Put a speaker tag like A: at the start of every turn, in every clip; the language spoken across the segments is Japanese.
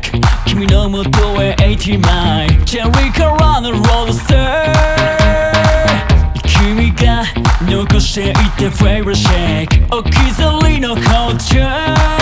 A: く君のもとへ80マイチェリーからのロードスター君が残していたフレーバーシェイク置き去りの包丁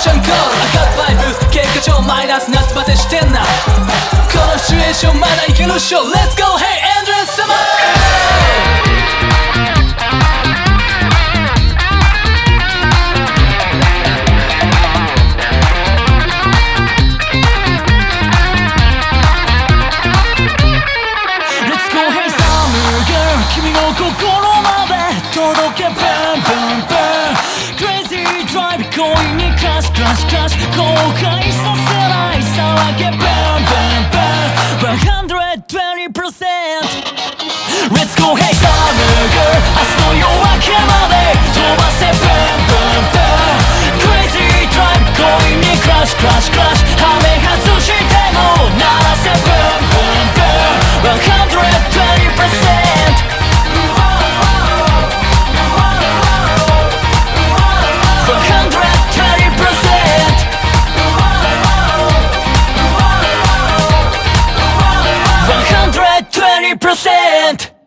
B: シャンコール赤ファイブ結果超マイナス夏バテしてんなこのシチュエーションまだいけるっしょ Let's go hey endless summer
A: Let's go hey summer girl 君の心まで届け恋に Crash crash crash 後悔させない騒げ Boom boom boom 120% Let's go hey summer Percent.